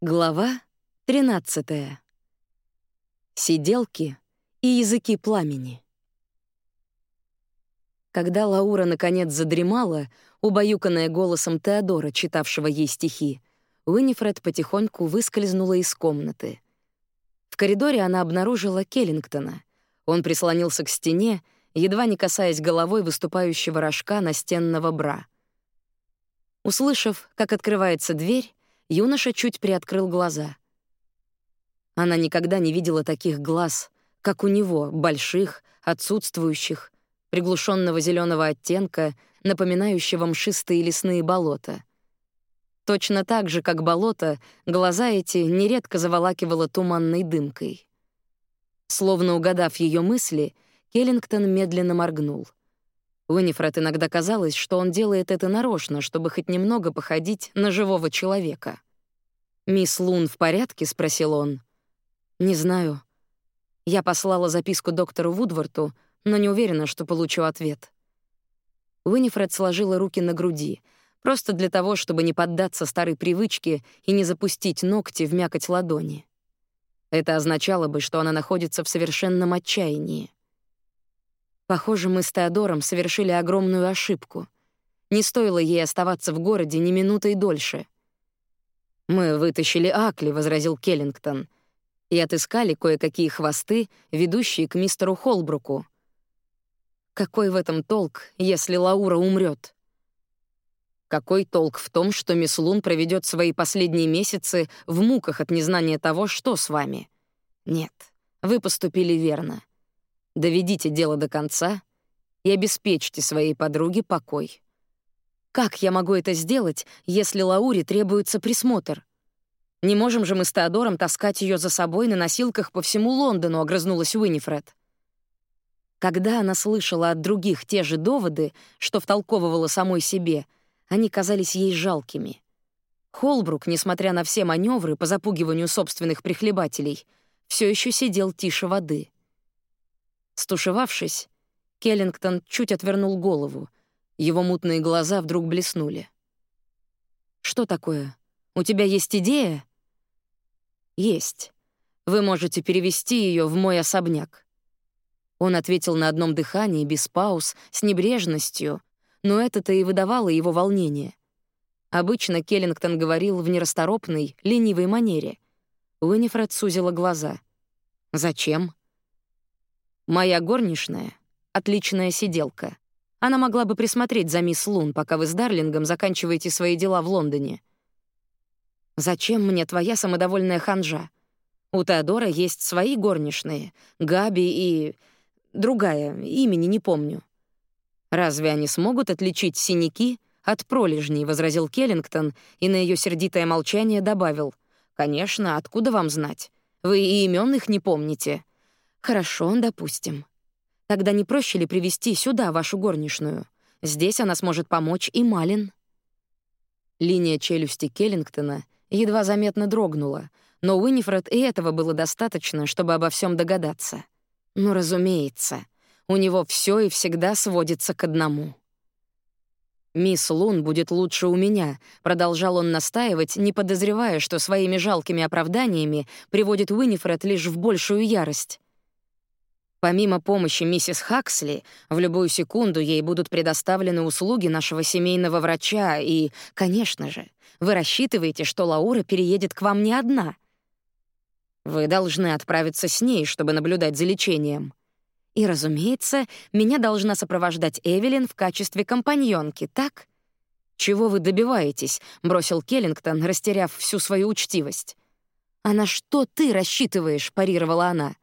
Глава 13. Сиделки и языки пламени. Когда Лаура наконец задремала, убаюканная голосом Теодора, читавшего ей стихи, Уинифред потихоньку выскользнула из комнаты. В коридоре она обнаружила Келлингтона. Он прислонился к стене, едва не касаясь головой выступающего рожка настенного бра. Услышав, как открывается дверь, юноша чуть приоткрыл глаза. Она никогда не видела таких глаз, как у него, больших, отсутствующих, приглушенного зеленого оттенка, напоминающего мшистые лесные болота. Точно так же, как болото, глаза эти нередко заволакивало туманной дымкой. Словно угадав ее мысли, Келлингтон медленно моргнул. Уинифред иногда казалось, что он делает это нарочно, чтобы хоть немного походить на живого человека. «Мисс Лун в порядке?» — спросил он. «Не знаю. Я послала записку доктору Вудворту, но не уверена, что получу ответ». Уинифред сложила руки на груди, просто для того, чтобы не поддаться старой привычке и не запустить ногти в мякоть ладони. Это означало бы, что она находится в совершенном отчаянии. Похоже, мы с Теодором совершили огромную ошибку. Не стоило ей оставаться в городе ни минутой дольше. «Мы вытащили Акли», — возразил Келлингтон, «и отыскали кое-какие хвосты, ведущие к мистеру Холбруку». Какой в этом толк, если Лаура умрет? Какой толк в том, что мисс Лун проведет свои последние месяцы в муках от незнания того, что с вами? Нет, вы поступили верно. Доведите дело до конца и обеспечьте своей подруге покой. Как я могу это сделать, если Лауре требуется присмотр? Не можем же мы с Теодором таскать ее за собой на носилках по всему Лондону, огрызнулась Уинифред. Когда она слышала от других те же доводы, что втолковывала самой себе, они казались ей жалкими. Холбрук, несмотря на все маневры по запугиванию собственных прихлебателей, все еще сидел тише воды. Стушевавшись, Келлингтон чуть отвернул голову. Его мутные глаза вдруг блеснули. «Что такое? У тебя есть идея?» «Есть. Вы можете перевести ее в мой особняк». Он ответил на одном дыхании, без пауз, с небрежностью, но это-то и выдавало его волнение. Обычно Келлингтон говорил в нерасторопной, ленивой манере. Уинифред сузила глаза. «Зачем?» Моя горничная — отличная сиделка. Она могла бы присмотреть за мисс Лун, пока вы с Дарлингом заканчиваете свои дела в Лондоне. Зачем мне твоя самодовольная ханжа? У Теодора есть свои горничные, Габи и... другая, имени не помню. Разве они смогут отличить синяки от пролежней, возразил Келлингтон и на ее сердитое молчание добавил. Конечно, откуда вам знать? Вы и имен их не помните. Хорошо, допустим. Тогда не проще ли привести сюда вашу горничную? Здесь она сможет помочь и Малин. Линия челюсти Келлингтона едва заметно дрогнула, но Уинифред и этого было достаточно, чтобы обо всем догадаться. Ну, разумеется, у него все и всегда сводится к одному. «Мисс Лун будет лучше у меня», — продолжал он настаивать, не подозревая, что своими жалкими оправданиями приводит Уинифред лишь в большую ярость. Помимо помощи миссис Хаксли, в любую секунду ей будут предоставлены услуги нашего семейного врача, и, конечно же, вы рассчитываете, что Лаура переедет к вам не одна. Вы должны отправиться с ней, чтобы наблюдать за лечением. И, разумеется, меня должна сопровождать Эвелин в качестве компаньонки, так? «Чего вы добиваетесь?» — бросил Келлингтон, растеряв всю свою учтивость. «А на что ты рассчитываешь?» — парировала она.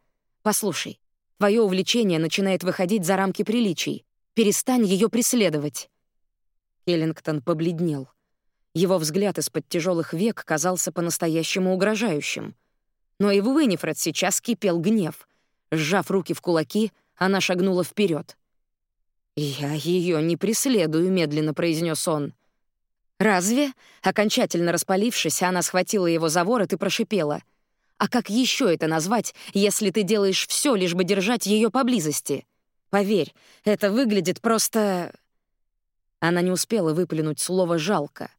«Послушай, Твое увлечение начинает выходить за рамки приличий. Перестань ее преследовать». Келлингтон побледнел. Его взгляд из-под тяжелых век казался по-настоящему угрожающим. Но и в Уинифред сейчас кипел гнев. Сжав руки в кулаки, она шагнула вперед. «Я ее не преследую», — медленно произнес он. «Разве?» Окончательно распалившись, она схватила его за ворот и прошипела — а как еще это назвать, если ты делаешь все, лишь бы держать ее поблизости? Поверь, это выглядит просто... Она не успела выплюнуть слово «жалко».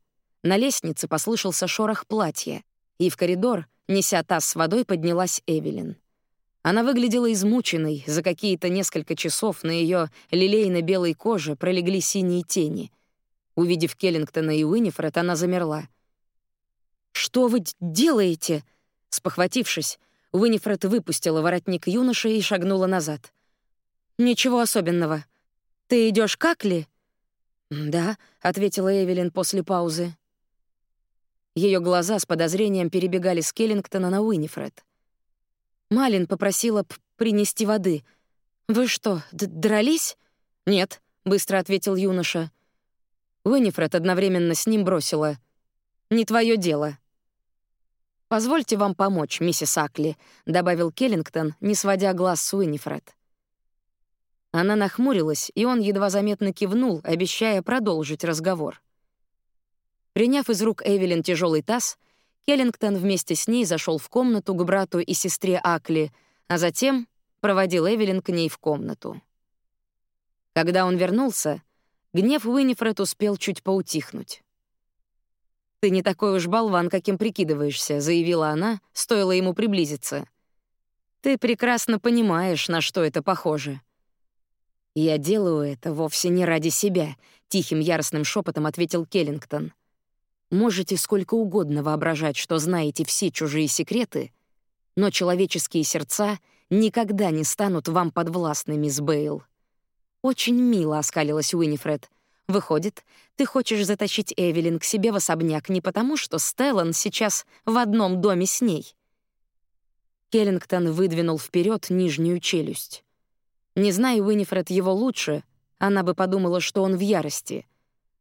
На лестнице послышался шорох платья. и в коридор, неся таз с водой, поднялась Эвелин. Она выглядела измученной, за какие-то несколько часов на ее лилейно-белой коже пролегли синие тени. Увидев Келлингтона и Уинифред, она замерла. «Что вы делаете?» Спохватившись, Уинифред выпустила воротник юноши и шагнула назад. «Ничего особенного. Ты идешь как ли?» «Да», — ответила Эвелин после паузы. Ее глаза с подозрением перебегали с Келлингтона на Уинифред. Малин попросила принести воды. «Вы что, дрались?» «Нет», — быстро ответил юноша. Уинифред одновременно с ним бросила. «Не твое дело». «Позвольте вам помочь, миссис Акли», — добавил Келлингтон, не сводя глаз с Уинифред. Она нахмурилась, и он едва заметно кивнул, обещая продолжить разговор. Приняв из рук Эвелин тяжелый таз, Келлингтон вместе с ней зашел в комнату к брату и сестре Акли, а затем проводил Эвелин к ней в комнату. Когда он вернулся, гнев Уинифред успел чуть поутихнуть. «Ты не такой уж болван, каким прикидываешься», — заявила она, стоило ему приблизиться. «Ты прекрасно понимаешь, на что это похоже». «Я делаю это вовсе не ради себя», — тихим яростным шепотом ответил Келлингтон. Можете сколько угодно воображать, что знаете все чужие секреты, но человеческие сердца никогда не станут вам подвластны, мисс Бейл. Очень мило оскалилась Уинифред. Выходит, ты хочешь затащить Эвелин к себе в особняк не потому, что Стеллан сейчас в одном доме с ней. Келлингтон выдвинул вперед нижнюю челюсть. Не зная Уинифред его лучше, она бы подумала, что он в ярости —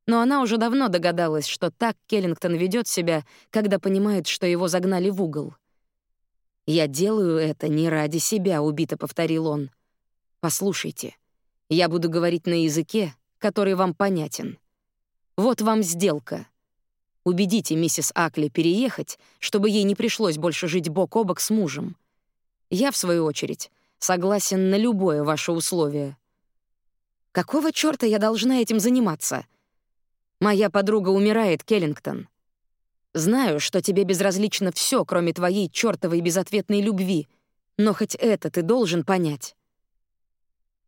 но она уже давно догадалась, что так Келлингтон ведет себя, когда понимает, что его загнали в угол. «Я делаю это не ради себя», — убито повторил он. «Послушайте, я буду говорить на языке, который вам понятен. Вот вам сделка. Убедите миссис Акли переехать, чтобы ей не пришлось больше жить бок о бок с мужем. Я, в свою очередь, согласен на любое ваше условие». «Какого чёрта я должна этим заниматься?» Моя подруга умирает, Келлингтон. Знаю, что тебе безразлично все, кроме твоей чёртовой безответной любви, но хоть это ты должен понять.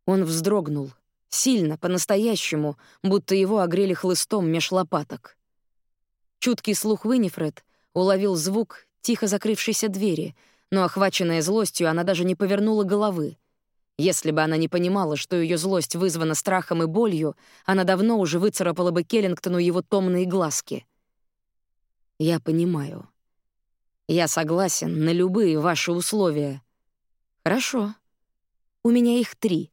Он вздрогнул, сильно, по-настоящему, будто его огрели хлыстом меж лопаток. Чуткий слух Уинифред уловил звук тихо закрывшейся двери, но, охваченная злостью, она даже не повернула головы. Если бы она не понимала, что ее злость вызвана страхом и болью, она давно уже выцарапала бы Келлингтону его томные глазки. «Я понимаю. Я согласен на любые ваши условия». «Хорошо. У меня их три».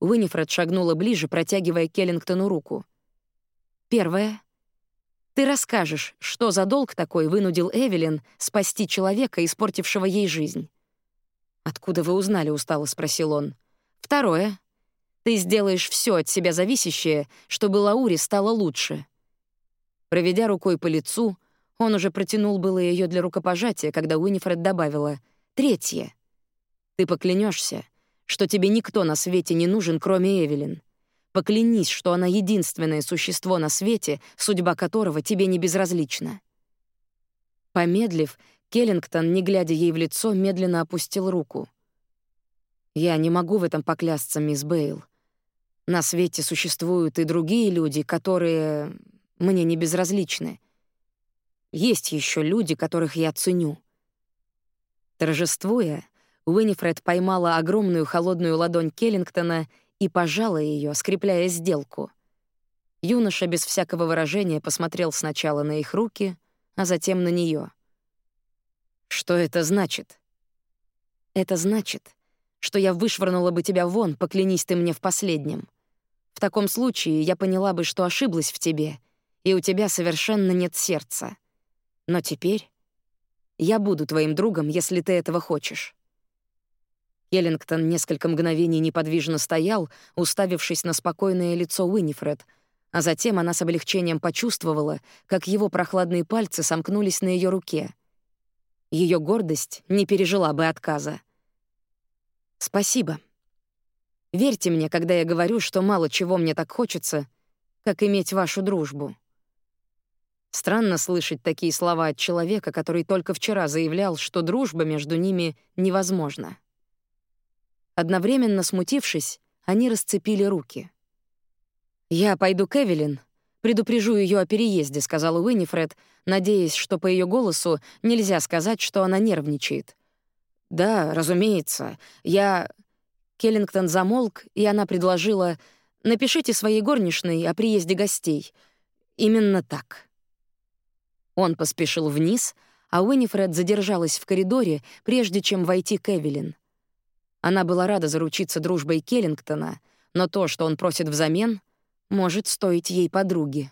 Уинифред шагнула ближе, протягивая Келлингтону руку. «Первое. Ты расскажешь, что за долг такой вынудил Эвелин спасти человека, испортившего ей жизнь». «Откуда вы узнали?» — устало спросил он. Второе. Ты сделаешь все от себя зависящее, чтобы Лауре стало лучше. Проведя рукой по лицу, он уже протянул было ее для рукопожатия, когда Уинифред добавила «Третье. Ты поклянешься, что тебе никто на свете не нужен, кроме Эвелин. Поклянись, что она единственное существо на свете, судьба которого тебе не безразлична». Помедлив, Келлингтон, не глядя ей в лицо, медленно опустил руку. Я не могу в этом поклясться, мисс Бейл. На свете существуют и другие люди, которые мне не безразличны. Есть еще люди, которых я ценю. Торжествуя, Уинифред поймала огромную холодную ладонь Келлингтона и пожала ее, скрепляя сделку. Юноша без всякого выражения посмотрел сначала на их руки, а затем на нее. «Что это значит?» «Это значит, что я вышвырнула бы тебя вон, поклянись ты мне в последнем. В таком случае я поняла бы, что ошиблась в тебе, и у тебя совершенно нет сердца. Но теперь я буду твоим другом, если ты этого хочешь». Келлингтон несколько мгновений неподвижно стоял, уставившись на спокойное лицо Уинифред, а затем она с облегчением почувствовала, как его прохладные пальцы сомкнулись на ее руке. Ее гордость не пережила бы отказа. Спасибо. Верьте мне, когда я говорю, что мало чего мне так хочется, как иметь вашу дружбу. Странно слышать такие слова от человека, который только вчера заявлял, что дружба между ними невозможна. Одновременно смутившись, они расцепили руки. «Я пойду к Эвелин, предупрежу ее о переезде», — сказала Уиннифред, надеясь, что по ее голосу нельзя сказать, что она нервничает. «Да, разумеется. Я...» Келлингтон замолк, и она предложила «Напишите своей горничной о приезде гостей. Именно так». Он поспешил вниз, а Уиннифред задержалась в коридоре, прежде чем войти к Эвелин. Она была рада заручиться дружбой Келлингтона, но то, что он просит взамен, может стоить ей подруги.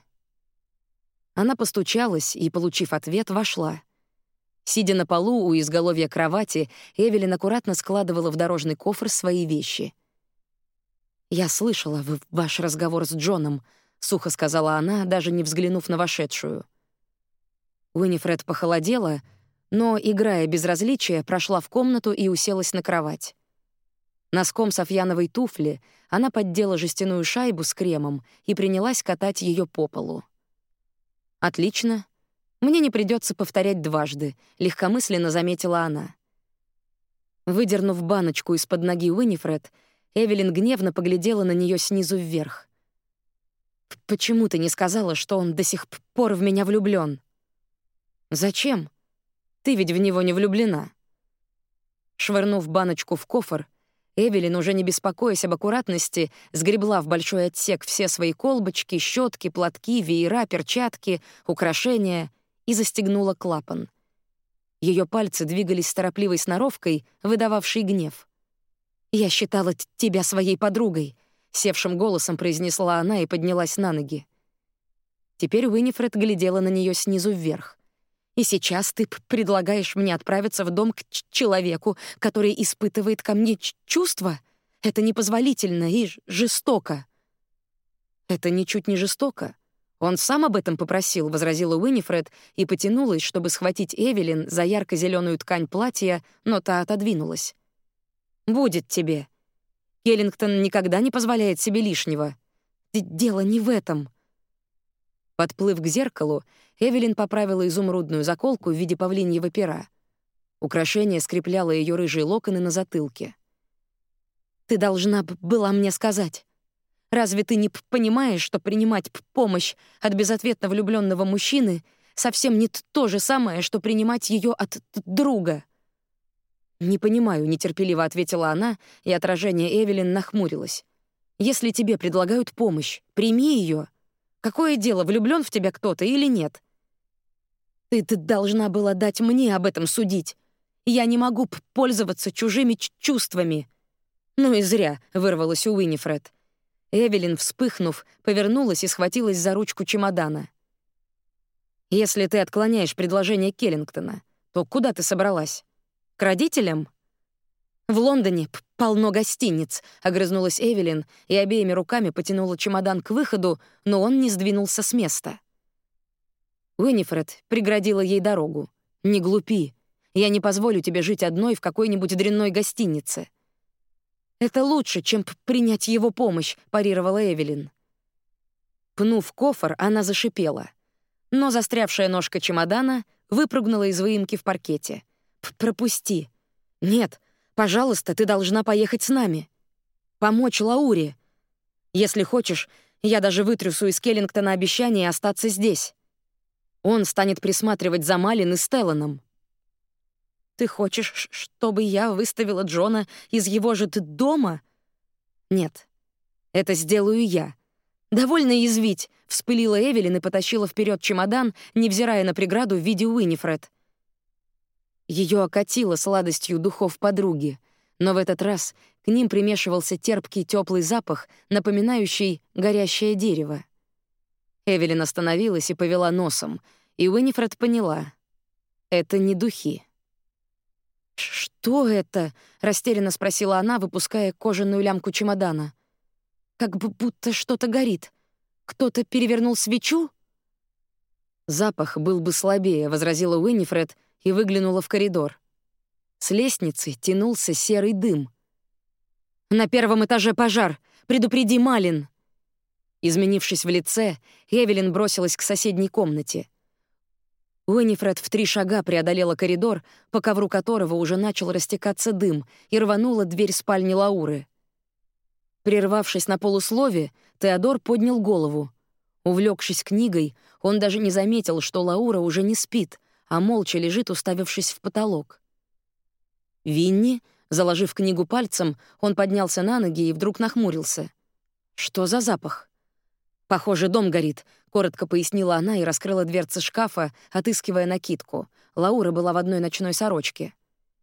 Она постучалась и, получив ответ, вошла. Сидя на полу у изголовья кровати, Эвелин аккуратно складывала в дорожный кофр свои вещи. «Я слышала ваш разговор с Джоном», — сухо сказала она, даже не взглянув на вошедшую. Уинифред похолодела, но, играя безразличие, прошла в комнату и уселась на кровать. Носком софьяновой туфли она поддела жестяную шайбу с кремом и принялась катать ее по полу. «Отлично. Мне не придется повторять дважды», — легкомысленно заметила она. Выдернув баночку из-под ноги Уинифред, Эвелин гневно поглядела на нее снизу вверх. «Почему ты не сказала, что он до сих пор в меня влюблён?» «Зачем? Ты ведь в него не влюблена». Швырнув баночку в кофр, Эвелин, уже не беспокоясь об аккуратности, сгребла в большой отсек все свои колбочки, щетки, платки, веера, перчатки, украшения и застегнула клапан. Ее пальцы двигались с торопливой сноровкой, выдававшей гнев. «Я считала тебя своей подругой», — севшим голосом произнесла она и поднялась на ноги. Теперь Уинифред глядела на нее снизу вверх. И сейчас ты предлагаешь мне отправиться в дом к человеку, который испытывает ко мне чувства? Это непозволительно и жестоко». «Это ничуть не жестоко. Он сам об этом попросил», — возразила Уинифред и потянулась, чтобы схватить Эвелин за ярко зеленую ткань платья, но та отодвинулась. «Будет тебе. Келлингтон никогда не позволяет себе лишнего. Дело не в этом». Подплыв к зеркалу, Эвелин поправила изумрудную заколку в виде павлиньего пера. Украшение скрепляло ее рыжие локоны на затылке. «Ты должна была мне сказать. Разве ты не понимаешь, что принимать помощь от безответно влюбленного мужчины совсем не то же самое, что принимать ее от друга?» «Не понимаю», — нетерпеливо ответила она, и отражение Эвелин нахмурилось. «Если тебе предлагают помощь, прими ее. Какое дело, влюблен в тебя кто-то или нет? Ты, ты должна была дать мне об этом судить. Я не могу пользоваться чужими чувствами. Ну и зря, вырвалась у Уинифред. Эвелин, вспыхнув, повернулась и схватилась за ручку чемодана. «Если ты отклоняешь предложение Келлингтона, то куда ты собралась? К родителям?» «В Лондоне полно гостиниц», — огрызнулась Эвелин и обеими руками потянула чемодан к выходу, но он не сдвинулся с места. Уинифред преградила ей дорогу. «Не глупи. Я не позволю тебе жить одной в какой-нибудь дрянной гостинице». «Это лучше, чем принять его помощь», — парировала Эвелин. Пнув кофр, она зашипела. Но застрявшая ножка чемодана выпрыгнула из выемки в паркете. «Пропусти». «Нет, Пожалуйста, ты должна поехать с нами. Помочь Лауре. Если хочешь, я даже вытрясу из Келлингтона обещание остаться здесь. Он станет присматривать за Малин и Стелланом. Ты хочешь, чтобы я выставила Джона из его же дома? Нет, это сделаю я. Довольно извить, вспылила Эвелин и потащила вперед чемодан, невзирая на преграду в виде Уинифред. Ее окатило сладостью духов подруги, но в этот раз к ним примешивался терпкий теплый запах, напоминающий горящее дерево. Эвелин остановилась и повела носом, и Уинифред поняла — это не духи. «Что это?» — растерянно спросила она, выпуская кожаную лямку чемодана. «Как будто что-то горит. Кто-то перевернул свечу?» «Запах был бы слабее», — возразила Уинифред, и выглянула в коридор. С лестницы тянулся серый дым. «На первом этаже пожар! Предупреди Малин!» Изменившись в лице, Эвелин бросилась к соседней комнате. Уинифред в три шага преодолела коридор, по ковру которого уже начал растекаться дым, и рванула дверь спальни Лауры. Прервавшись на полуслове, Теодор поднял голову. Увлекшись книгой, он даже не заметил, что Лаура уже не спит, а молча лежит, уставившись в потолок. Винни, заложив книгу пальцем, он поднялся на ноги и вдруг нахмурился. «Что за запах?» «Похоже, дом горит», — коротко пояснила она и раскрыла дверцы шкафа, отыскивая накидку. Лаура была в одной ночной сорочке.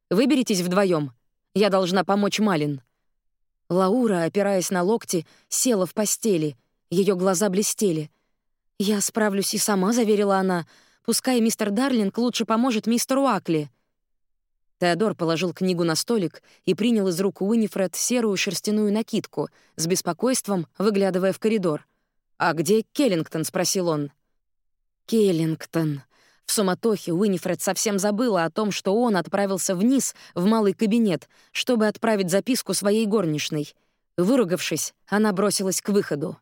«Выберитесь вдвоем. Я должна помочь Малин». Лаура, опираясь на локти, села в постели. Ее глаза блестели. «Я справлюсь и сама», — заверила она. «Пускай мистер Дарлинг лучше поможет мистеру Акли». Теодор положил книгу на столик и принял из рук Уинифред серую шерстяную накидку, с беспокойством выглядывая в коридор. «А где Келлингтон?» — спросил он. «Келлингтон». В суматохе Уинифред совсем забыла о том, что он отправился вниз, в малый кабинет, чтобы отправить записку своей горничной. Выругавшись, она бросилась к выходу.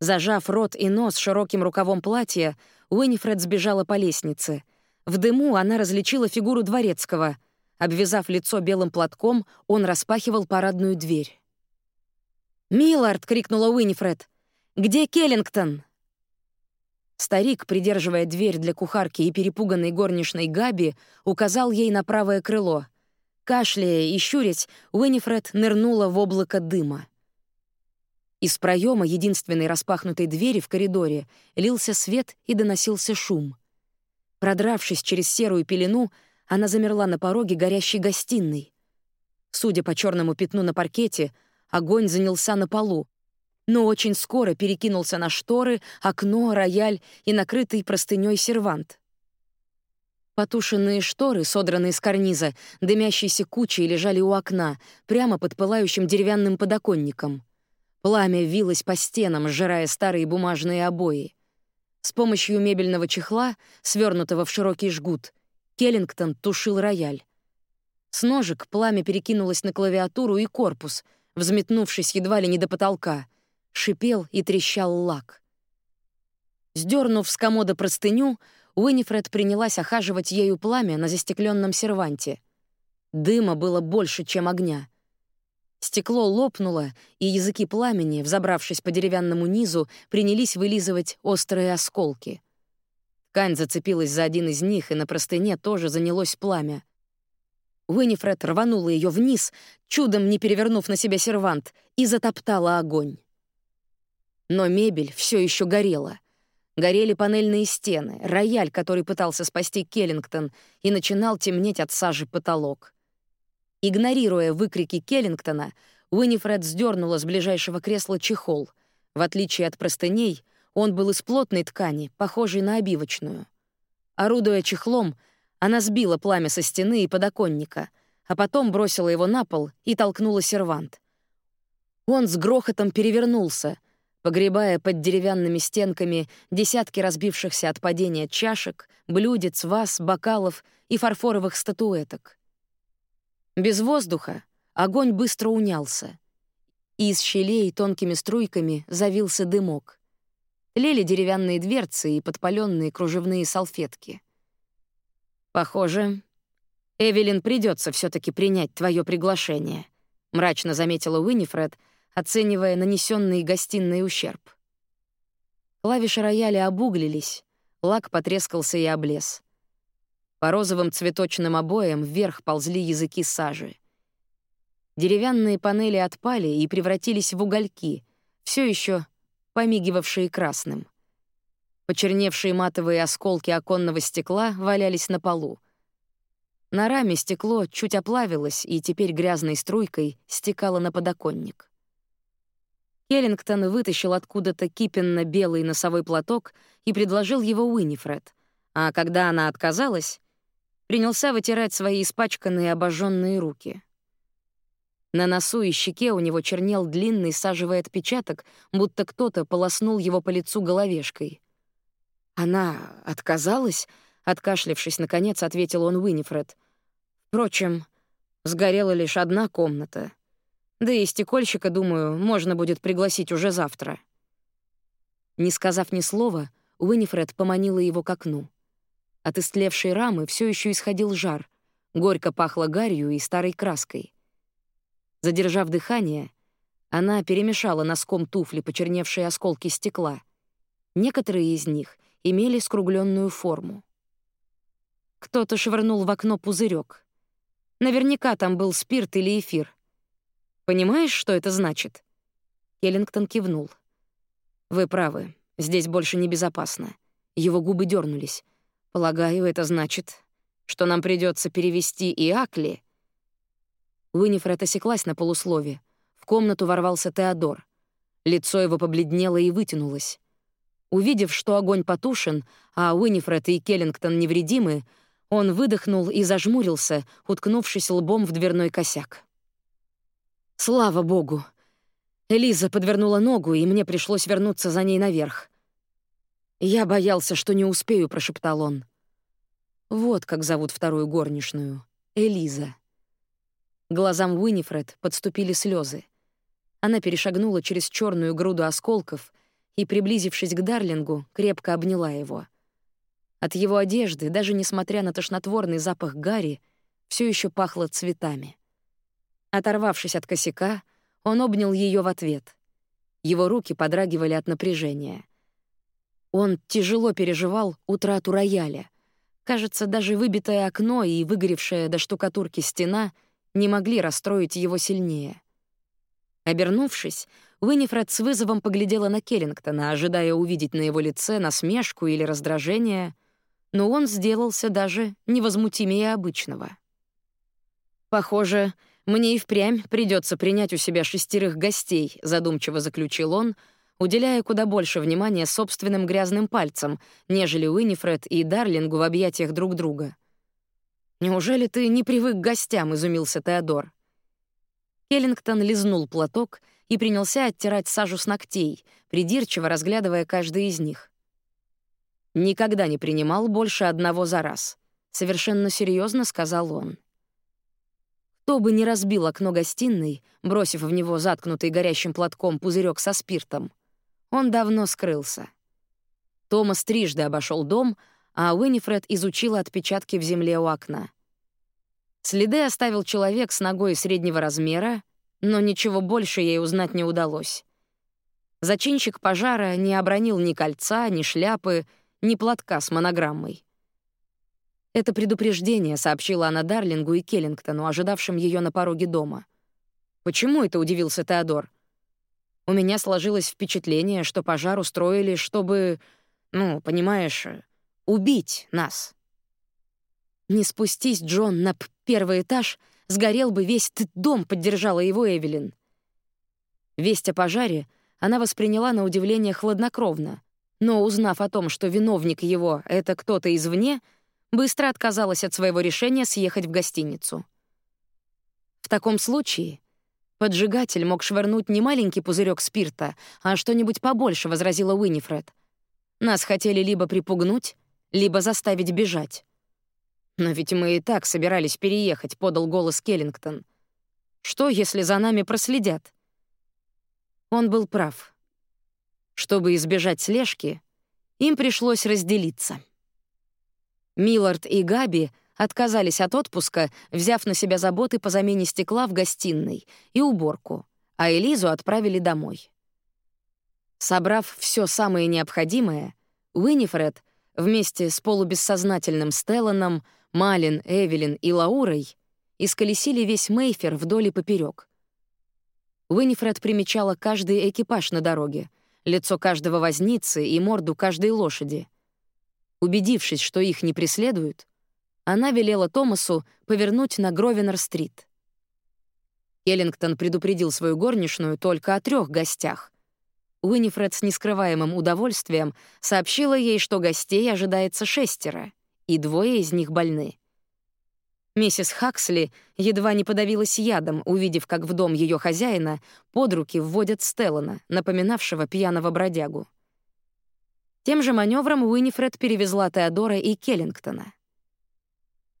Зажав рот и нос широким рукавом платья, Уинифред сбежала по лестнице. В дыму она различила фигуру дворецкого. Обвязав лицо белым платком, он распахивал парадную дверь. «Миллард!» — крикнула Уинифред. Где Келлингтон?» Старик, придерживая дверь для кухарки и перепуганной горничной Габи, указал ей на правое крыло. Кашляя и щурясь, Уинифред нырнула в облако дыма. Из проема единственной распахнутой двери в коридоре лился свет и доносился шум. Продравшись через серую пелену, она замерла на пороге горящей гостиной. Судя по черному пятну на паркете, огонь занялся на полу, но очень скоро перекинулся на шторы, окно, рояль и накрытый простынёй сервант. Потушенные шторы, содранные с карниза, дымящейся кучей лежали у окна, прямо под пылающим деревянным подоконником. Пламя вилось по стенам, сжирая старые бумажные обои. С помощью мебельного чехла, свернутого в широкий жгут, Келлингтон тушил рояль. С ножек пламя перекинулось на клавиатуру и корпус, взметнувшись едва ли не до потолка — шипел и трещал лак. Сдернув с комода простыню, Уинифред принялась охаживать ею пламя на застекленном серванте. Дыма было больше, чем огня. Стекло лопнуло, и языки пламени, взобравшись по деревянному низу, принялись вылизывать острые осколки. Ткань зацепилась за один из них, и на простыне тоже занялось пламя. Уинифред рванула ее вниз, чудом не перевернув на себя сервант, и затоптала огонь. Но мебель все еще горела. Горели панельные стены, рояль, который пытался спасти Келлингтон, и начинал темнеть от сажи потолок. Игнорируя выкрики Келлингтона, Уинифред сдернула с ближайшего кресла чехол. В отличие от простыней, он был из плотной ткани, похожей на обивочную. Орудуя чехлом, она сбила пламя со стены и подоконника, а потом бросила его на пол и толкнула сервант. Он с грохотом перевернулся — погребая под деревянными стенками десятки разбившихся от падения чашек, блюдец, ваз, бокалов и фарфоровых статуэток. Без воздуха огонь быстро унялся. Из щелей тонкими струйками завился дымок. Лели деревянные дверцы и подпаленные кружевные салфетки. «Похоже, Эвелин придется все таки принять твое приглашение», — мрачно заметила Уинифред — оценивая нанесенный гостиной ущерб. Клавиши рояля обуглились, лак потрескался и облез. По розовым цветочным обоям вверх ползли языки сажи. Деревянные панели отпали и превратились в угольки, все еще помигивавшие красным. Почерневшие матовые осколки оконного стекла валялись на полу. На раме стекло чуть оплавилось и теперь грязной струйкой стекало на подоконник. Келлингтон вытащил откуда-то кипенно-белый носовой платок и предложил его Уинифред, а когда она отказалась, принялся вытирать свои испачканные обожженные руки. На носу и щеке у него чернел длинный сажевый отпечаток, будто кто-то полоснул его по лицу головешкой. «Она отказалась?» — откашлившись, наконец, ответил он Уинифред. «Впрочем, сгорела лишь одна комната. Да и стекольщика, думаю, можно будет пригласить уже завтра». Не сказав ни слова, Уинифред поманила его к окну. От истлевшей рамы все еще исходил жар, горько пахло гарью и старой краской. Задержав дыхание, она перемешала носком туфли почерневшие осколки стекла. Некоторые из них имели скругленную форму. Кто-то швырнул в окно пузырек. Наверняка там был спирт или эфир. Понимаешь, что это значит? Келлингтон кивнул. Вы правы, здесь больше небезопасно. Его губы дернулись. Полагаю, это значит, что нам придется перевести и Акли. Уинифред осеклась на полуслове. В комнату ворвался Теодор. Лицо его побледнело и вытянулось. Увидев, что огонь потушен, а Уинифред и Келлингтон невредимы, он выдохнул и зажмурился, уткнувшись лбом в дверной косяк. «Слава богу!» Элиза подвернула ногу, и мне пришлось вернуться за ней наверх. «Я боялся, что не успею», — прошептал он. Вот как зовут вторую горничную. Элиза. Глазам Уинифред подступили слезы. Она перешагнула через черную груду осколков и, приблизившись к Дарлингу, крепко обняла его. От его одежды, даже несмотря на тошнотворный запах гари, все еще пахло цветами. Оторвавшись от косяка, он обнял ее в ответ. Его руки подрагивали от напряжения. Он тяжело переживал утрату рояля. Кажется, даже выбитое окно и выгоревшая до штукатурки стена не могли расстроить его сильнее. Обернувшись, Уинифред с вызовом поглядела на Келлингтона, ожидая увидеть на его лице насмешку или раздражение, но он сделался даже невозмутимее обычного. «Похоже, мне и впрямь придется принять у себя шестерых гостей», — задумчиво заключил он, уделяя куда больше внимания собственным грязным пальцам, нежели Уинифред и Дарлингу в объятиях друг друга. «Неужели ты не привык к гостям?» — изумился Теодор. Келлингтон лизнул платок и принялся оттирать сажу с ногтей, придирчиво разглядывая каждый из них. Никогда не принимал больше одного за раз. Совершенно серьезно сказал он. Кто бы ни разбил окно гостиной, бросив в него заткнутый горящим платком пузырек со спиртом, он давно скрылся. Томас трижды обошел дом, а Уинифред изучила отпечатки в земле у окна. Следы оставил человек с ногой среднего размера, но ничего больше ей узнать не удалось. Зачинщик пожара не обронил ни кольца, ни шляпы, ни платка с монограммой. «Это предупреждение», — сообщила она Дарлингу и Келлингтону, ожидавшим ее на пороге дома. «Почему это?» — удивился Теодор. «У меня сложилось впечатление, что пожар устроили, чтобы, ну, понимаешь, убить нас». «Не спустись, Джон, на первый этаж, сгорел бы весь дом», — поддержала его Эвелин. Весть о пожаре она восприняла на удивление хладнокровно, но, узнав о том, что виновник его — это кто-то извне, быстро отказалась от своего решения съехать в гостиницу. В таком случае поджигатель мог швырнуть не маленький пузырек спирта, а что-нибудь побольше, возразила Уинифред. Нас хотели либо припугнуть, либо заставить бежать. Но ведь мы и так собирались переехать, подал голос Келлингтон. Что, если за нами проследят? Он был прав. Чтобы избежать слежки, им пришлось разделиться. Миллард и Габи отказались от отпуска, взяв на себя заботы по замене стекла в гостиной и уборку, а Элизу отправили домой. Собрав все самое необходимое, Уинифред вместе с полубессознательным Стелланом, Малин, Эвелин и Лаурой исколесили весь Мейфер вдоль и поперек. Уинифред примечала каждый экипаж на дороге — лицо каждого возницы и морду каждой лошади. Убедившись, что их не преследуют, она велела Томасу повернуть на Гровенор-стрит. Келлингтон предупредил свою горничную только о трех гостях. Уинифред с нескрываемым удовольствием сообщила ей, что гостей ожидается шестеро, и двое из них больны. Миссис Хаксли едва не подавилась ядом, увидев, как в дом ее хозяина под руки вводят Стеллана, напоминавшего пьяного бродягу. Тем же маневром Уинифред перевезла Теодора и Келлингтона.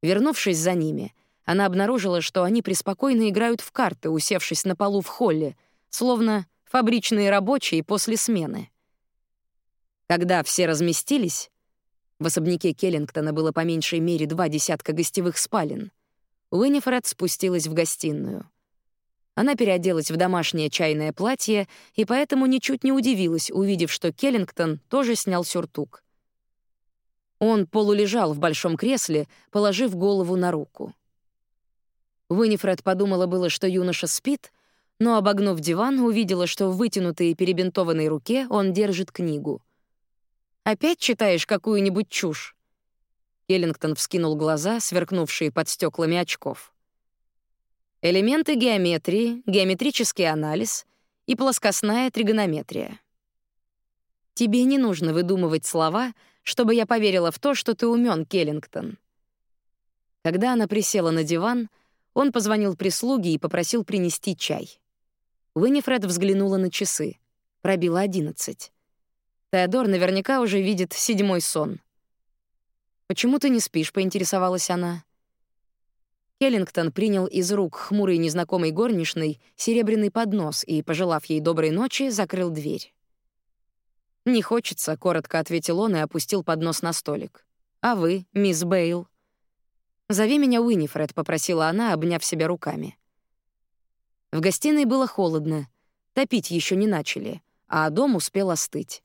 Вернувшись за ними, она обнаружила, что они преспокойно играют в карты, усевшись на полу в холле, словно фабричные рабочие после смены. Когда все разместились, В особняке Келлингтона было по меньшей мере два десятка гостевых спален. Уиннифред спустилась в гостиную. Она переоделась в домашнее чайное платье и поэтому ничуть не удивилась, увидев, что Келлингтон тоже снял сюртук. Он полулежал в большом кресле, положив голову на руку. Уиннифред подумала было, что юноша спит, но, обогнув диван, увидела, что в вытянутой и перебинтованной руке он держит книгу. «Опять читаешь какую-нибудь чушь?» Келлингтон вскинул глаза, сверкнувшие под стеклами очков. «Элементы геометрии, геометрический анализ и плоскостная тригонометрия». «Тебе не нужно выдумывать слова, чтобы я поверила в то, что ты умен, Келлингтон». Когда она присела на диван, он позвонил прислуге и попросил принести чай. Уиннифред взглянула на часы. Пробило одиннадцать. Теодор наверняка уже видит седьмой сон. «Почему ты не спишь?» — поинтересовалась она. Келлингтон принял из рук хмурой незнакомой горничной серебряный поднос и, пожелав ей доброй ночи, закрыл дверь. «Не хочется», — коротко ответил он и опустил поднос на столик. «А вы, мисс Бейл?» «Зови меня Уиннифред», — попросила она, обняв себя руками. В гостиной было холодно, топить еще не начали, а дом успел остыть.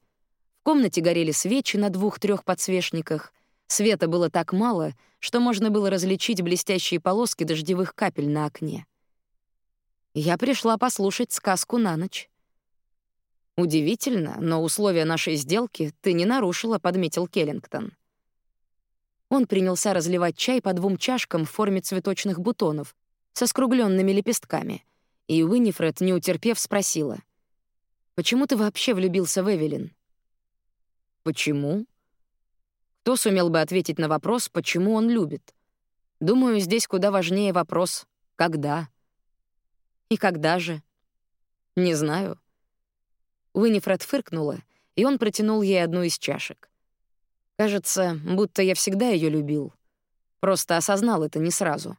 В комнате горели свечи на двух-трех подсвечниках. Света было так мало, что можно было различить блестящие полоски дождевых капель на окне. Я пришла послушать сказку на ночь. «Удивительно, но условия нашей сделки ты не нарушила», — подметил Келлингтон. Он принялся разливать чай по двум чашкам в форме цветочных бутонов со скругленными лепестками — и Уиннифред, не утерпев, спросила. «Почему ты вообще влюбился в Эвелин?» «Почему?» Кто сумел бы ответить на вопрос, почему он любит? Думаю, здесь куда важнее вопрос «когда?». «И когда же?» «Не знаю». Уиннифред фыркнула, и он протянул ей одну из чашек. «Кажется, будто я всегда ее любил. Просто осознал это не сразу».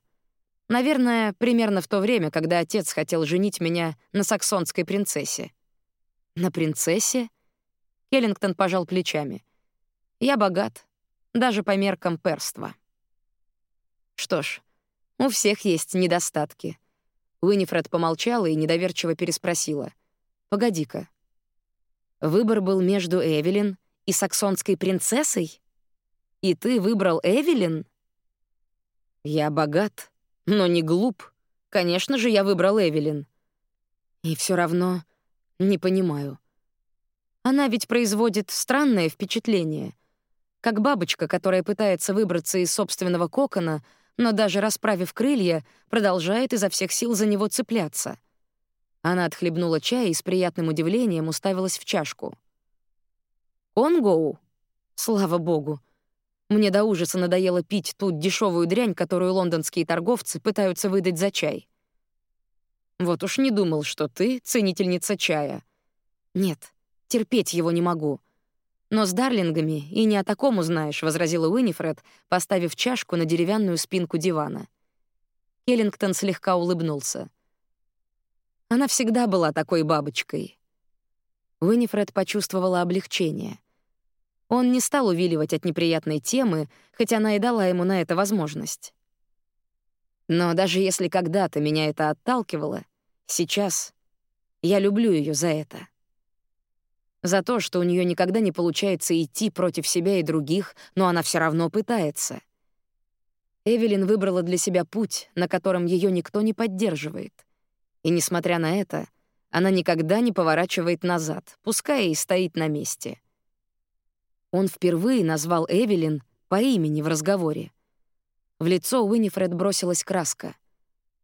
Наверное, примерно в то время, когда отец хотел женить меня на саксонской принцессе. На принцессе? Келлингтон пожал плечами. Я богат, даже по меркам перства. Что ж, у всех есть недостатки. Уинифред помолчала и недоверчиво переспросила. «Погоди-ка. Выбор был между Эвелин и саксонской принцессой? И ты выбрал Эвелин?» «Я богат», но не глуп. Конечно же, я выбрал Эвелин. И все равно не понимаю. Она ведь производит странное впечатление. Как бабочка, которая пытается выбраться из собственного кокона, но даже расправив крылья, продолжает изо всех сил за него цепляться. Она отхлебнула чай и с приятным удивлением уставилась в чашку. «Конгоу? Слава богу! Мне до ужаса надоело пить ту дешевую дрянь, которую лондонские торговцы пытаются выдать за чай. Вот уж не думал, что ты ценительница чая. Нет, терпеть его не могу. Но с дарлингами и не о таком узнаешь, возразила Уинифред, поставив чашку на деревянную спинку дивана. Келлингтон слегка улыбнулся. Она всегда была такой бабочкой. Уинифред почувствовала облегчение. Он не стал увиливать от неприятной темы, хотя она и дала ему на это возможность. Но даже если когда-то меня это отталкивало, сейчас я люблю ее за это. За то, что у нее никогда не получается идти против себя и других, но она все равно пытается. Эвелин выбрала для себя путь, на котором ее никто не поддерживает. И несмотря на это, она никогда не поворачивает назад, пускай и стоит на месте — он впервые назвал Эвелин по имени в разговоре. В лицо Уинифред бросилась краска.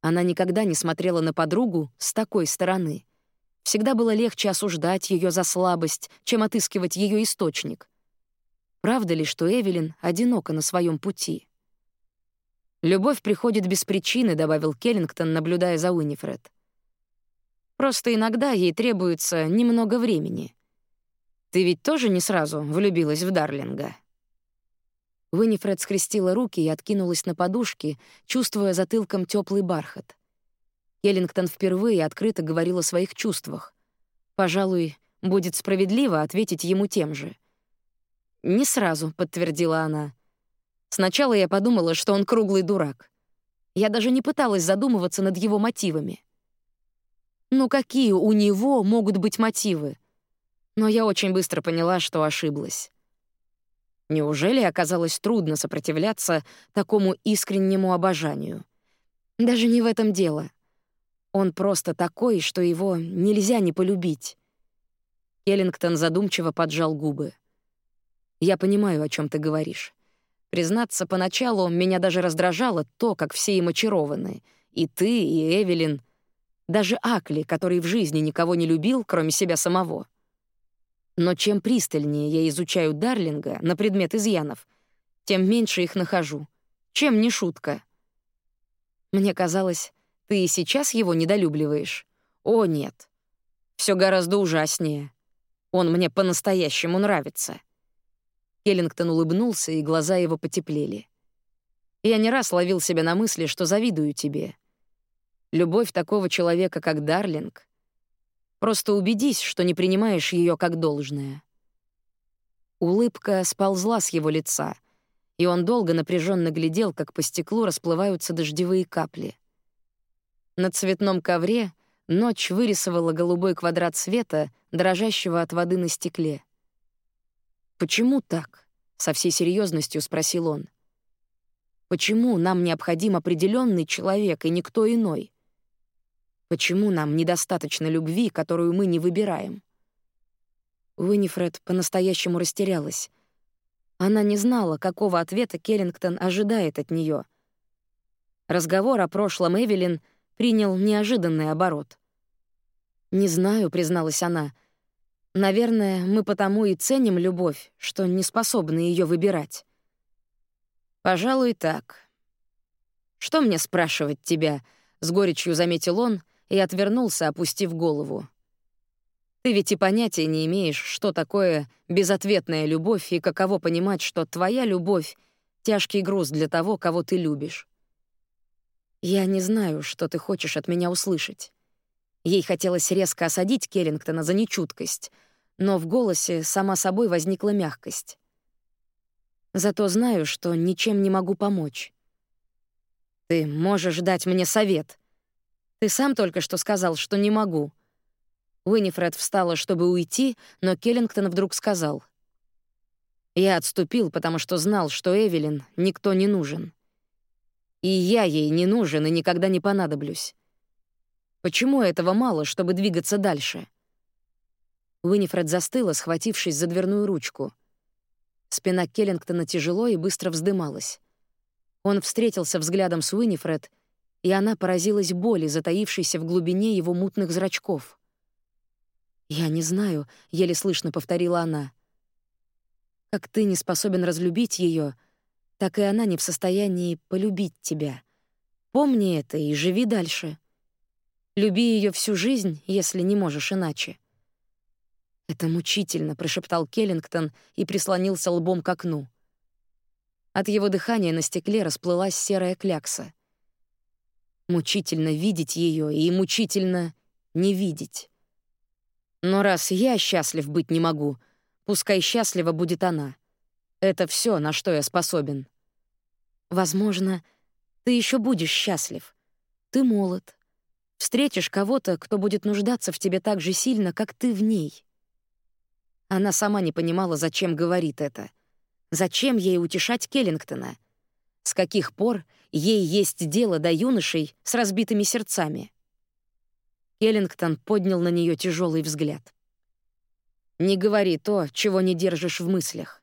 Она никогда не смотрела на подругу с такой стороны. Всегда было легче осуждать ее за слабость, чем отыскивать ее источник. Правда ли, что Эвелин одинока на своем пути? «Любовь приходит без причины», — добавил Келлингтон, наблюдая за Уинифред. «Просто иногда ей требуется немного времени». Ты ведь тоже не сразу влюбилась в Дарлинга?» Виннифред скрестила руки и откинулась на подушки, чувствуя затылком теплый бархат. Келлингтон впервые открыто говорил о своих чувствах. Пожалуй, будет справедливо ответить ему тем же. «Не сразу», — подтвердила она. Сначала я подумала, что он круглый дурак. Я даже не пыталась задумываться над его мотивами. Ну какие у него могут быть мотивы? Но я очень быстро поняла, что ошиблась. Неужели оказалось трудно сопротивляться такому искреннему обожанию? Даже не в этом дело. Он просто такой, что его нельзя не полюбить. Келлингтон задумчиво поджал губы. «Я понимаю, о чем ты говоришь. Признаться, поначалу меня даже раздражало то, как все им очарованы. И ты, и Эвелин. Даже Акли, который в жизни никого не любил, кроме себя самого. Но чем пристальнее я изучаю Дарлинга на предмет изъянов, тем меньше их нахожу. Чем не шутка. Мне казалось, ты и сейчас его недолюбливаешь. О, нет. Все гораздо ужаснее. Он мне по-настоящему нравится. Келлингтон улыбнулся, и глаза его потеплели. Я не раз ловил себя на мысли, что завидую тебе. Любовь такого человека, как Дарлинг. Просто убедись, что не принимаешь ее как должное. Улыбка сползла с его лица, и он долго напряженно глядел, как по стеклу расплываются дождевые капли. На цветном ковре ночь вырисовала голубой квадрат света, дрожащего от воды на стекле. «Почему так?» — со всей серьезностью спросил он. «Почему нам необходим определенный человек и никто иной? Почему нам недостаточно любви, которую мы не выбираем?» Уинифред по-настоящему растерялась. Она не знала, какого ответа Келлингтон ожидает от нее. Разговор о прошлом Эвелин принял неожиданный оборот. «Не знаю», — призналась она, — Наверное, мы потому и ценим любовь, что не способны ее выбирать. Пожалуй, так. Что мне спрашивать тебя? С горечью заметил он и отвернулся, опустив голову. Ты ведь и понятия не имеешь, что такое безответная любовь и каково понимать, что твоя любовь — тяжкий груз для того, кого ты любишь. Я не знаю, что ты хочешь от меня услышать. Ей хотелось резко осадить Келлингтона за нечуткость, но в голосе сама собой возникла мягкость. Зато знаю, что ничем не могу помочь. Ты можешь дать мне совет. Ты сам только что сказал, что не могу. Уинифред встала, чтобы уйти, но Келлингтон вдруг сказал: "Я отступил, потому что знал, что Эвелин никто не нужен. И я ей не нужен и никогда не понадоблюсь. Почему этого мало, чтобы двигаться дальше? Уинифред застыла, схватившись за дверную ручку. Спина Келлингтона тяжело и быстро вздымалась. Он встретился взглядом с Уинифред, и она поразилась боли, затаившейся в глубине его мутных зрачков. «Я не знаю», — еле слышно повторила она. «Как ты не способен разлюбить ее, так и она не в состоянии полюбить тебя. Помни это и живи дальше». Люби ее всю жизнь, если не можешь иначе. Это мучительно, прошептал Келлингтон и прислонился лбом к окну. От его дыхания на стекле расплылась серая клякса. Мучительно видеть ее и мучительно не видеть. Но раз я счастлив быть не могу, пускай счастлива будет она. Это все, на что я способен. Возможно, ты еще будешь счастлив. Ты молод, Встретишь кого-то, кто будет нуждаться в тебе так же сильно, как ты в ней. Она сама не понимала, зачем говорит это. Зачем ей утешать Келлингтона? С каких пор ей есть дело до юношей с разбитыми сердцами? Келлингтон поднял на нее тяжелый взгляд. «Не говори то, чего не держишь в мыслях.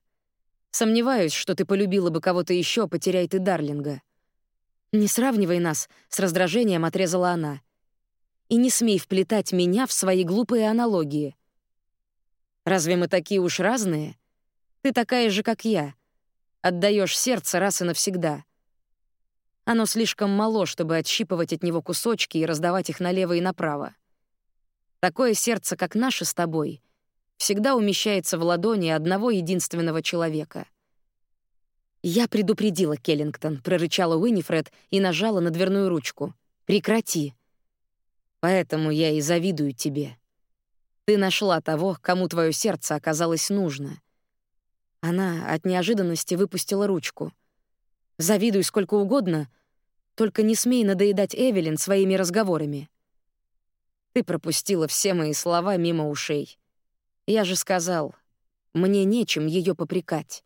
Сомневаюсь, что ты полюбила бы кого-то еще, потеряй ты Дарлинга». «Не сравнивай нас», — с раздражением отрезала она и не смей вплетать меня в свои глупые аналогии. Разве мы такие уж разные? Ты такая же, как я. Отдаешь сердце раз и навсегда. Оно слишком мало, чтобы отщипывать от него кусочки и раздавать их налево и направо. Такое сердце, как наше с тобой, всегда умещается в ладони одного единственного человека. «Я предупредила Келлингтон», — прорычала Уинифред и нажала на дверную ручку. «Прекрати. Поэтому я и завидую тебе. Ты нашла того, кому твое сердце оказалось нужно. Она от неожиданности выпустила ручку. «Завидуй сколько угодно, только не смей надоедать Эвелин своими разговорами. Ты пропустила все мои слова мимо ушей. Я же сказал, мне нечем ее попрекать.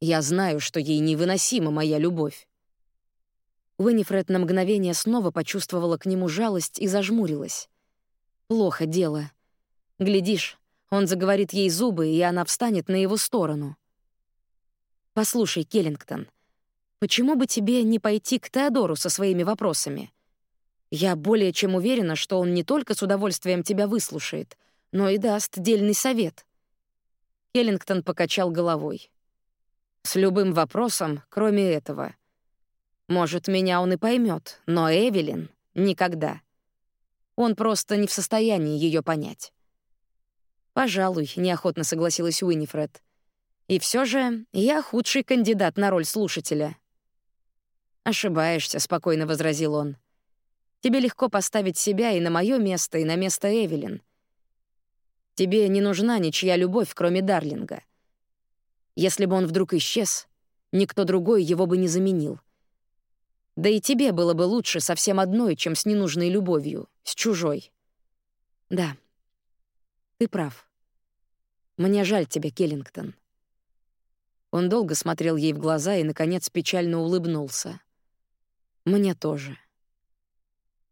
Я знаю, что ей невыносима моя любовь. Уинифред на мгновение снова почувствовала к нему жалость и зажмурилась. Плохо дело. Глядишь, он заговорит ей зубы, и она встанет на его сторону. «Послушай, Келлингтон, почему бы тебе не пойти к Теодору со своими вопросами? Я более чем уверена, что он не только с удовольствием тебя выслушает, но и даст дельный совет». Келлингтон покачал головой. «С любым вопросом, кроме этого. Может, меня он и поймет, но Эвелин — никогда. Он просто не в состоянии ее понять». «Пожалуй», — неохотно согласилась Уинифред. «И все же я худший кандидат на роль слушателя». «Ошибаешься», — спокойно возразил он. «Тебе легко поставить себя и на мое место, и на место Эвелин. Тебе не нужна ничья любовь, кроме Дарлинга. Если бы он вдруг исчез, никто другой его бы не заменил. Да и тебе было бы лучше совсем одной, чем с ненужной любовью, с чужой. Да, ты прав. Мне жаль тебя, Келлингтон. Он долго смотрел ей в глаза и, наконец, печально улыбнулся. Мне тоже.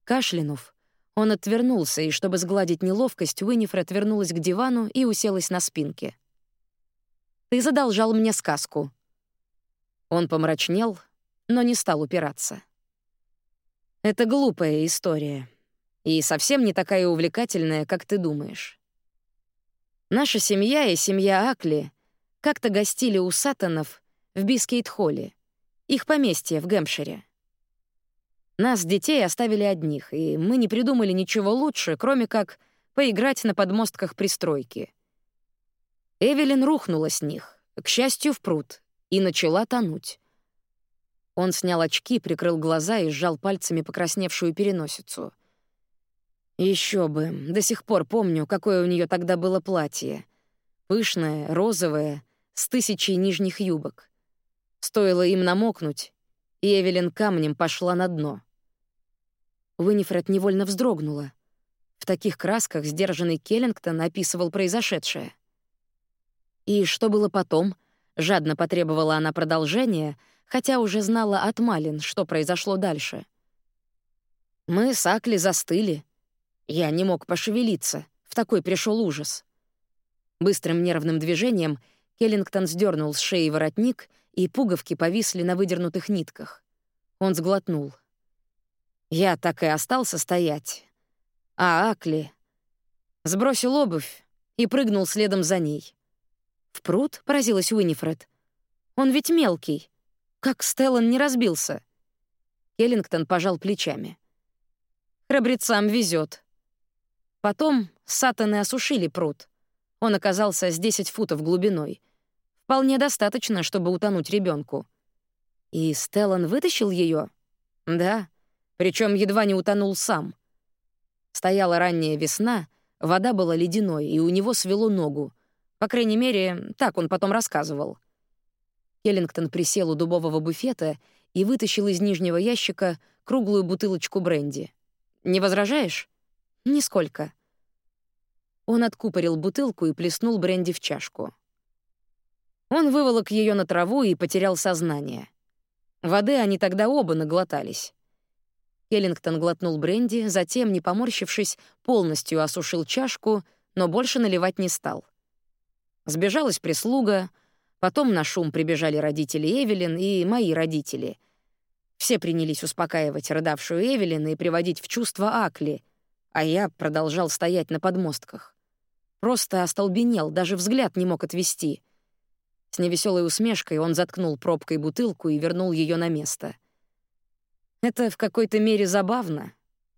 Кашлянув, он отвернулся, и, чтобы сгладить неловкость, Уинифред вернулась к дивану и уселась на спинке. «Ты задолжал мне сказку». Он помрачнел, но не стал упираться. «Это глупая история. И совсем не такая увлекательная, как ты думаешь. Наша семья и семья Акли как-то гостили у Сатанов в Бискейт-холле, их поместье в Гэмпшире. Нас, детей, оставили одних, и мы не придумали ничего лучше, кроме как поиграть на подмостках пристройки. Эвелин рухнула с них, к счастью, в пруд, и начала тонуть. Он снял очки, прикрыл глаза и сжал пальцами покрасневшую переносицу. Еще бы, до сих пор помню, какое у нее тогда было платье. Пышное, розовое, с тысячей нижних юбок. Стоило им намокнуть, и Эвелин камнем пошла на дно. Уинифред невольно вздрогнула. В таких красках сдержанный Келлингтон описывал произошедшее. И что было потом? Жадно потребовала она продолжения, хотя уже знала от Малин, что произошло дальше. Мы с Акли застыли, я не мог пошевелиться, в такой пришел ужас. Быстрым нервным движением Келлингтон сдернул с шеи воротник, и пуговки повисли на выдернутых нитках. Он сглотнул. Я так и остался стоять. А Акли сбросил обувь и прыгнул следом за ней. «В пруд?» — поразилась Уинифред. «Он ведь мелкий. Как Стеллан не разбился?» Келлингтон пожал плечами. «Храбрецам везет. Потом сатаны осушили пруд. Он оказался с 10 футов глубиной. Вполне достаточно, чтобы утонуть ребенку. И Стеллан вытащил ее? Да, причем едва не утонул сам. Стояла ранняя весна, вода была ледяной, и у него свело ногу. По крайней мере, так он потом рассказывал. Келлингтон присел у дубового буфета и вытащил из нижнего ящика круглую бутылочку бренди. «Не возражаешь?» Нисколько. Он откупорил бутылку и плеснул бренди в чашку. Он выволок ее на траву и потерял сознание. Воды они тогда оба наглотались. Келлингтон глотнул бренди, затем, не поморщившись, полностью осушил чашку, но больше наливать не стал. Сбежалась прислуга, потом на шум прибежали родители Эвелин и мои родители. Все принялись успокаивать рыдавшую Эвелин и приводить в чувство Акли, а я продолжал стоять на подмостках. Просто остолбенел, даже взгляд не мог отвести. С невеселой усмешкой он заткнул пробкой бутылку и вернул ее на место. Это в какой-то мере забавно,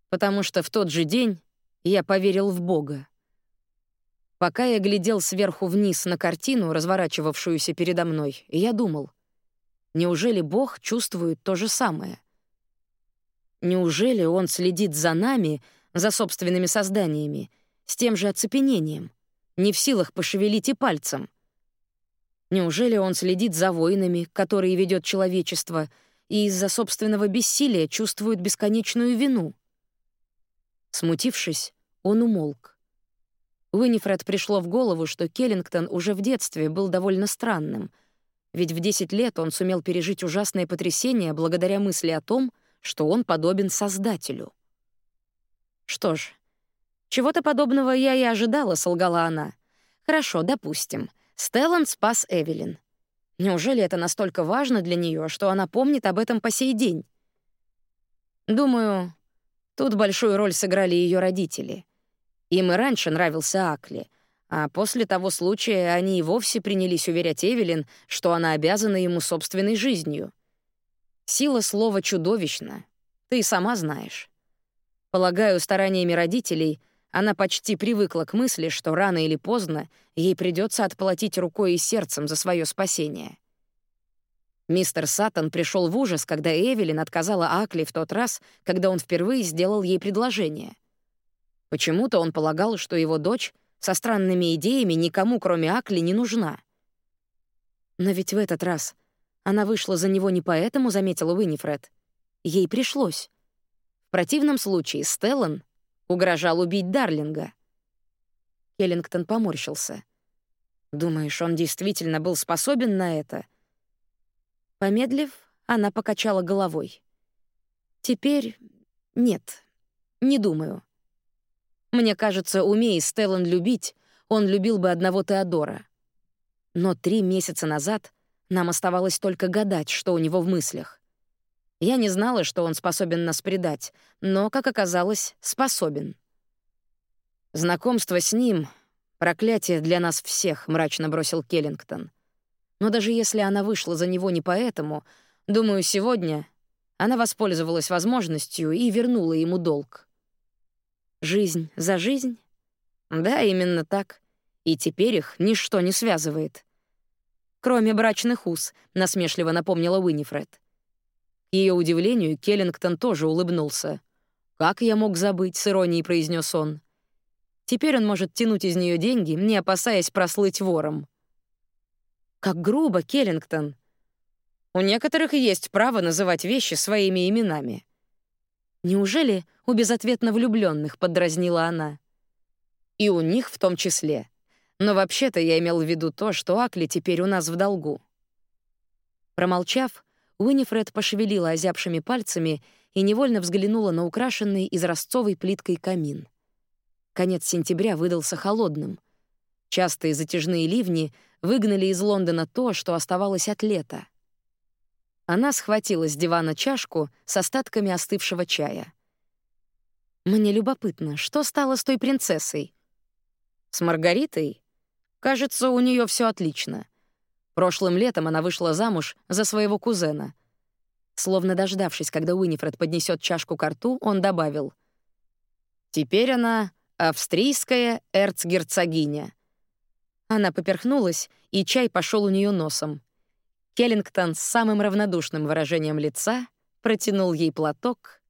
потому что в тот же день я поверил в Бога. Пока я глядел сверху вниз на картину, разворачивавшуюся передо мной, я думал, неужели Бог чувствует то же самое? Неужели Он следит за нами, за собственными созданиями, с тем же оцепенением, не в силах пошевелить и пальцем. Неужели он следит за войнами, которые ведет человечество, и из-за собственного бессилия чувствует бесконечную вину? Смутившись, он умолк. Уинифред пришло в голову, что Келлингтон уже в детстве был довольно странным, ведь в 10 лет он сумел пережить ужасное потрясение благодаря мысли о том, что он подобен Создателю. «Что ж, чего-то подобного я и ожидала», — солгала она. «Хорошо, допустим. Стеллан спас Эвелин. Неужели это настолько важно для нее, что она помнит об этом по сей день?» Думаю, тут большую роль сыграли ее родители. Им и раньше нравился Акли, а после того случая они и вовсе принялись уверять Эвелин, что она обязана ему собственной жизнью. Сила слова чудовищна, ты и сама знаешь. Полагаю, стараниями родителей она почти привыкла к мысли, что рано или поздно ей придется отплатить рукой и сердцем за свое спасение. Мистер Саттон пришел в ужас, когда Эвелин отказала Акли в тот раз, когда он впервые сделал ей предложение. Почему-то он полагал, что его дочь со странными идеями никому, кроме Акли, не нужна. Но ведь в этот раз она вышла за него не поэтому, заметила Уинифред. Ей пришлось. В противном случае Стеллан угрожал убить Дарлинга. Келлингтон поморщился. «Думаешь, он действительно был способен на это?» Помедлив, она покачала головой. «Теперь нет, не думаю. Мне кажется, умея Стеллан любить, он любил бы одного Теодора. Но три месяца назад нам оставалось только гадать, что у него в мыслях. Я не знала, что он способен нас предать, но, как оказалось, способен. Знакомство с ним — проклятие для нас всех, — мрачно бросил Келлингтон. Но даже если она вышла за него не поэтому, думаю, сегодня она воспользовалась возможностью и вернула ему долг. Жизнь за жизнь? Да, именно так. И теперь их ничто не связывает. Кроме брачных уз, насмешливо напомнила Уинифред ее удивлению Келлингтон тоже улыбнулся. «Как я мог забыть?» — с иронией произнес он. «Теперь он может тянуть из нее деньги, не опасаясь прослыть вором». «Как грубо, Келлингтон!» «У некоторых есть право называть вещи своими именами». «Неужели у безответно влюбленных? поддразнила она. «И у них в том числе. Но вообще-то я имел в виду то, что Акли теперь у нас в долгу». Промолчав, Уинифред пошевелила озябшими пальцами и невольно взглянула на украшенный изразцовой плиткой камин. Конец сентября выдался холодным. Частые затяжные ливни выгнали из Лондона то, что оставалось от лета. Она схватила с дивана чашку с остатками остывшего чая. «Мне любопытно, что стало с той принцессой?» «С Маргаритой? Кажется, у нее все отлично. Прошлым летом она вышла замуж за своего кузена. Словно дождавшись, когда Уинифред поднесет чашку к рту, он добавил. «Теперь она австрийская эрцгерцогиня». Она поперхнулась, и чай пошел у нее носом. Келлингтон с самым равнодушным выражением лица протянул ей платок,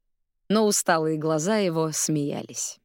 но усталые глаза его смеялись.